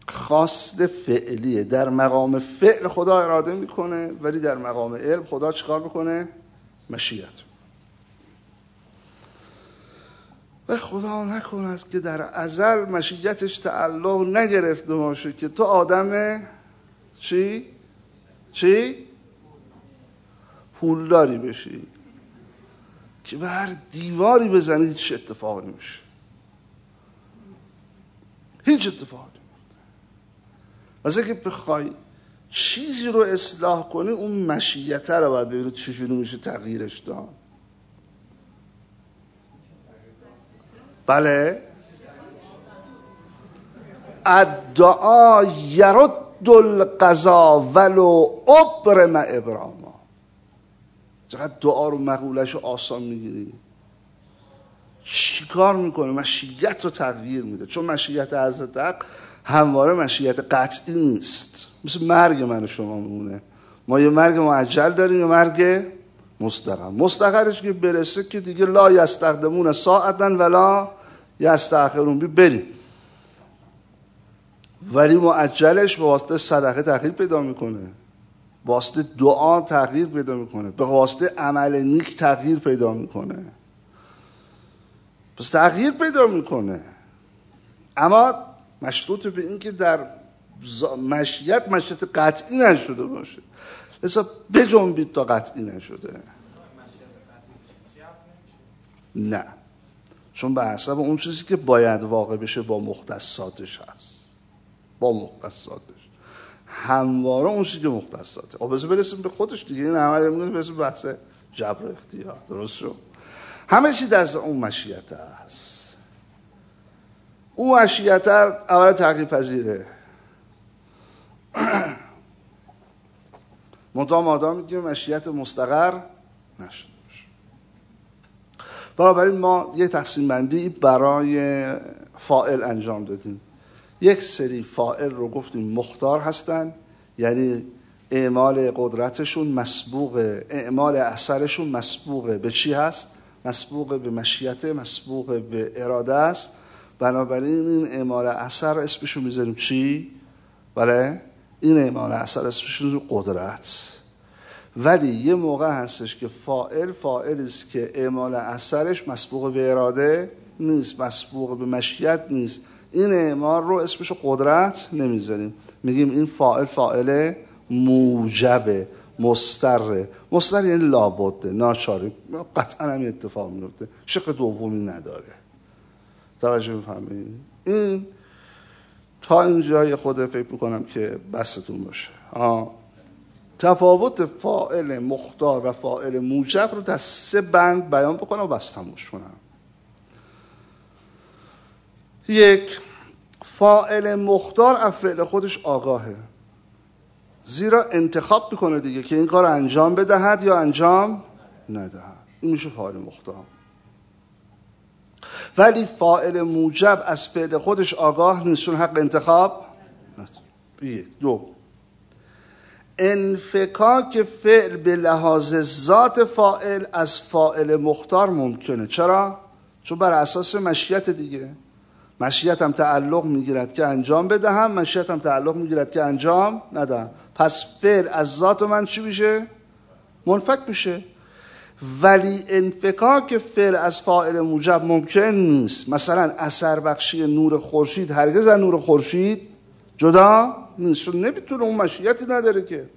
Speaker 1: خواست فعلیه. در مقام فعل خدا اراده می‌کنه ولی در مقام علم خدا چیکار می‌کنه؟ مشیت. و خدا نکنه است که در ازل مشیتش تعلق نگرفته باشه که تو آدم چی؟ چی؟ پولداری بشی. که به هر دیواری بزنی هیچ اتفاق نمیشه. هیچ اتفاق نمیشه. که بخوای چیزی رو اصلاح کنی اون مشیته رو باید ببینید چجوری میشه تغییرش داد. بله؟ ادعا یرد القضا ولو ابرم ابراما. چقدر دعا رو مقولش رو آسان می‌گیری. چیکار می‌کنه؟ مشیت رو تغییر میده. چون مشیت حضرت حق همواره مشیت قطعی نیست. مثل مرگ من و شما میمونه. ما یه مرگ معجل داریم یه مرگ مستقم. مستقرش که برسه که دیگه لا یستخدمون ساعتا ولا یستاخرون بی بریم. ولی معجلش به واسطه صدقه تغییر پیدا می‌کنه. واسطه دعا تغییر پیدا می‌کنه. به واسطه عمل نیک تغییر پیدا می‌کنه. پس تغییر پیدا می‌کنه. اما مشروط به اینکه در مشیت مشیت قطعی نشده باشه. لذا بجنبید تا قطعی نشده. نه. چون به حسب اون چیزی که باید واقع بشه با مختصاتش هست. با مختصاتش همواره اون چیزی که مختصاته خب بذار برسیم به خودش دیگه. این همه میگه برسیم بحث جبر اختیار. درست شد؟ همه چی در اون مشیت است. اون مشیت اول تغییر پذیره. منتها مادام میگیم مشیت مستقر باشه. بنابراین ما یه تقسیم بندی برای فائل انجام دادیم. یک سری فائل رو گفتیم مختار هستن یعنی اعمال قدرتشون مسبوق اعمال اثرشون مسبوق به چی هست؟ مسبوق به مشیت مسبوق به اراده است. بنابراین این اعمال اثر اسمشون می‌ذاریم چی؟ بله این اعمال اثر اسمشون قدرت. ولی یه موقع هستش که فائل فائل است که اعمال اثرش مسبوق به اراده نیست مسبوق به مشیت نیست. این اعمال رو اسمش قدرت نمی‌ذاریم. میگیم این فائل فائل موجبه مستره. مستر یعنی لابده ناچاری قطعا هم اتفاق میفته شق دومی نداره. توجه می‌فهمید این تا اینجای خود فکر می‌کنم که بستون باشه. آه. تفاوت فائل مختار و فائل موجب رو در سه بند بیان بکنم و بستموش کنم یک فائل مختار از فعل خودش آگاهه. زیرا انتخاب می‌کنه دیگه که این کار انجام بدهد یا انجام ندهد. این میشه فاعل مختار. ولی فاعل موجب از فعل خودش آگاه نیست حق انتخاب یک دو. انفکاک فعل به لحاظ ذات فائل از فائل مختار ممکنه. چرا؟ چون بر اساس مشیت دیگه. مشیت هم تعلق می‌گیرد که انجام بدهم مشیت هم تعلق می‌گیرد که انجام ندهم. پس فعل از ذات من چی میشه؟ منفک میشه. ولی انفکاک فعل از فاعل موجب ممکن نیست. مثلا اثر بخشی نور خورشید هرگز از نور خورشید جدا نیست. چون نمی‌تونه اون مشیتی نداره که.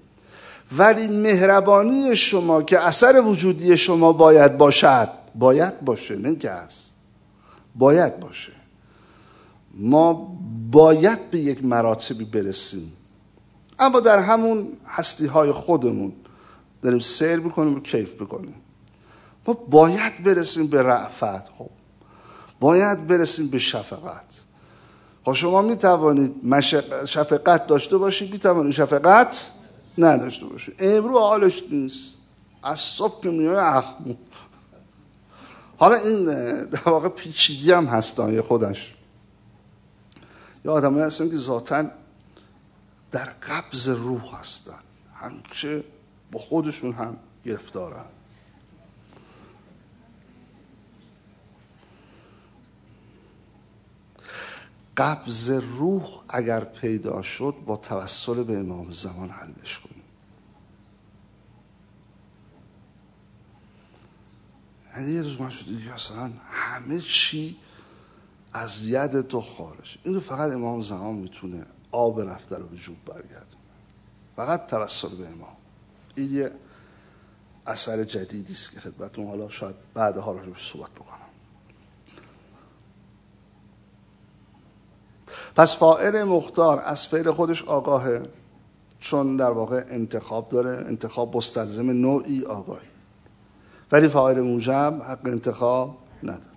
Speaker 1: ولی مهربانی شما که اثر وجودی شما باید باشد باید باشه نه که هست. باید باشه. ما باید به یک مراتبی برسیم. اما در همون هستی های خودمون داریم سیر می‌کنیم و کیف می‌کنیم. ما باید برسیم به رعفت خب. باید برسیم به شفقت. خب شما می توانید شفقت داشته باشید می توانید شفقت نداشته باشید. امرو حالش نیست. از صبح که میای حالا این در واقع پیچیدی هم هستن خودش. یا آدم هستن که ذاتا در قبض روح هستن. همیشه با خودشون هم گرفتارن. قبض روح اگر پیدا شد با توسل به امام زمان حلش کنیم. یعنی یه روز من شد دیگه همه چی از ید تو خارج. اینو فقط امام زمان می‌تونه آب رفته رو وجود برگرد فقط توسل به امام. این یه اثر جدیدی است که خدمتتون حالا شاید بعدها رو صحبت بکنم. پس فائل مختار از فعل خودش آگاهه چون در واقع انتخاب داره انتخاب مستلزم نوعی آگاهی. ولی فاعل موجب حق انتخاب نداره.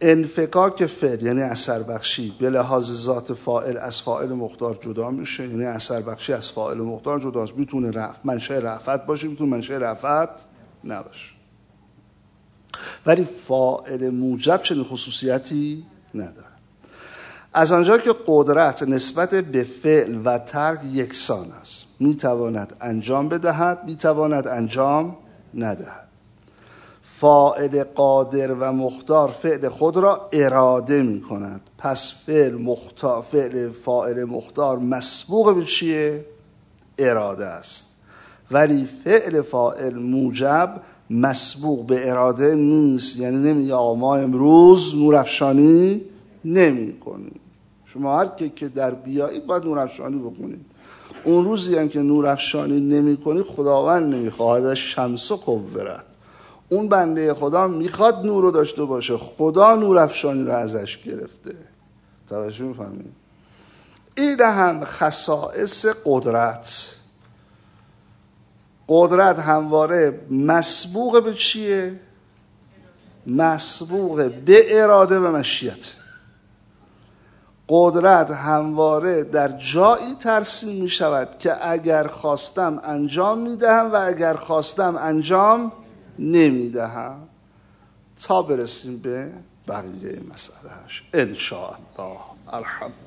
Speaker 1: انفکاک فعل یعنی اثر بخشی. به لحاظ ذات فائل از فائل مختار جدا میشه. یعنی اثر بخشی از فائل مختار جداست. می‌تونه رفت منشه رفت باشه. می‌تونه منشه رفت نباشه. ولی فائل موجب چنین خصوصیتی نداره. از آنجا که قدرت نسبت به فعل و ترک یکسان است. می‌تواند انجام بدهد می‌تواند انجام ندهد. فاعل قادر و مختار فعل خود را اراده می کند پس فعل مختار فعل فاعل مختار مسبوق به چیه؟ اراده است. ولی فعل فاعل موجب مسبوق به اراده نیست. یعنی نمیگه ما امروز نورافشانی نمی کنیم شما هر که در بیایید باید نورافشانی بکنید. اون روزی هم که نورافشانی نمی کنید خداوند نمی‌خواهد. شمس و قورت اون بنده خدا می‌خواد نور رو داشته باشه. خدا نور افشانی رو ازش گرفته. توجه می‌فهمید این هم خصائص قدرت. قدرت همواره مسبوق به چیه؟ مسبوق به اراده و مشیت. قدرت همواره در جایی ترسیم می شود که اگر خواستم انجام می دهم و اگر خواستم انجام نمی‌دهم. تا برسیم به بقیه مسئلهش انشاءالله. الحمدلله.